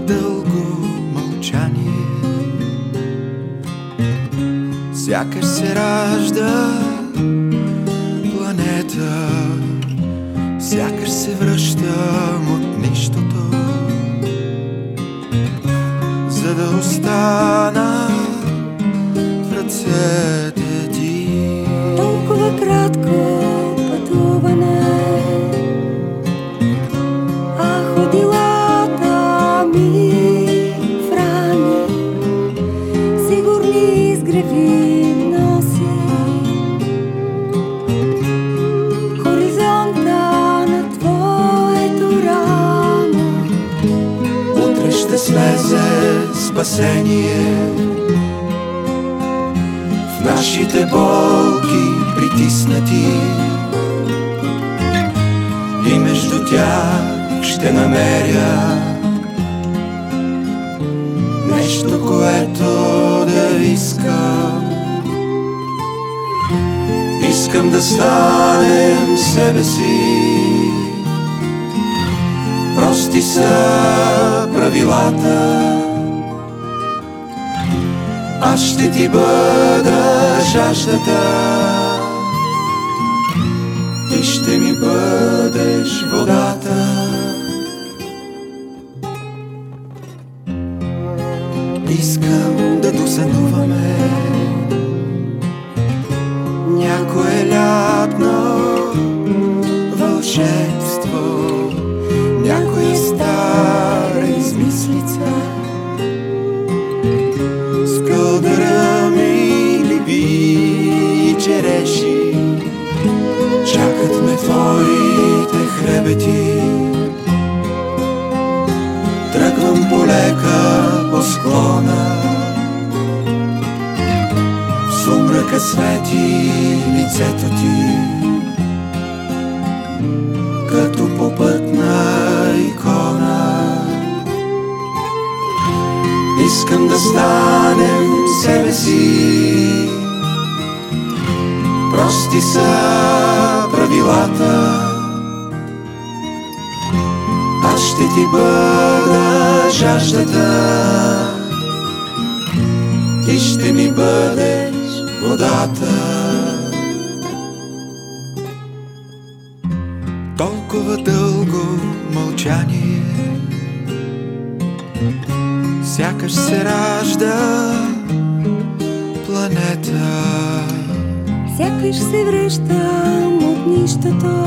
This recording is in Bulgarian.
дълго мълчание. Сякаш се ражда планета Сякаш се връща му спасение. В нашите болки притиснати. И между тях ще намеря Нещо, което да искам. Искам да станем себе си. Прости са правилата Аз ще ти бъда жаждата. Ти ще ми бъдеш водата. Искам да досънуваме Полека по склона. В сумрака свети лицето ти. Като попътна икона. Искам да станем себе си. Прости са правилата. Аз ще ти бъда жаждата. Ти ще ми бъдеш водата. Толкова дълго мълчание. Сякаш се ражда планета. Сякаш се връщам от нищото